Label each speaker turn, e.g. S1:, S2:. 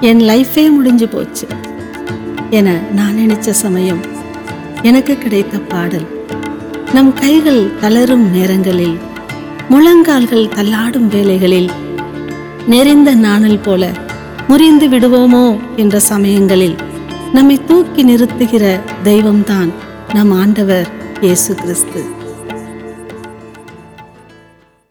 S1: என் லைஃபே முடிஞ்சு போச்சு என நான் நினைச்ச சமயம் எனக்கு கிடைத்த பாடல். நம் கைகள் தளரும் நேரங்களில் முழங்கால்கள் தள்ளாடும் வேளைகளில் நெறிந்த நாணல் போல முறிந்து விடுவோமோ என்ற சமயங்களில் நம்மை தூக்கி நிறுத்துகிற தெய்வம்தான் நம் ஆண்டவர் இயேசு கிறிஸ்து.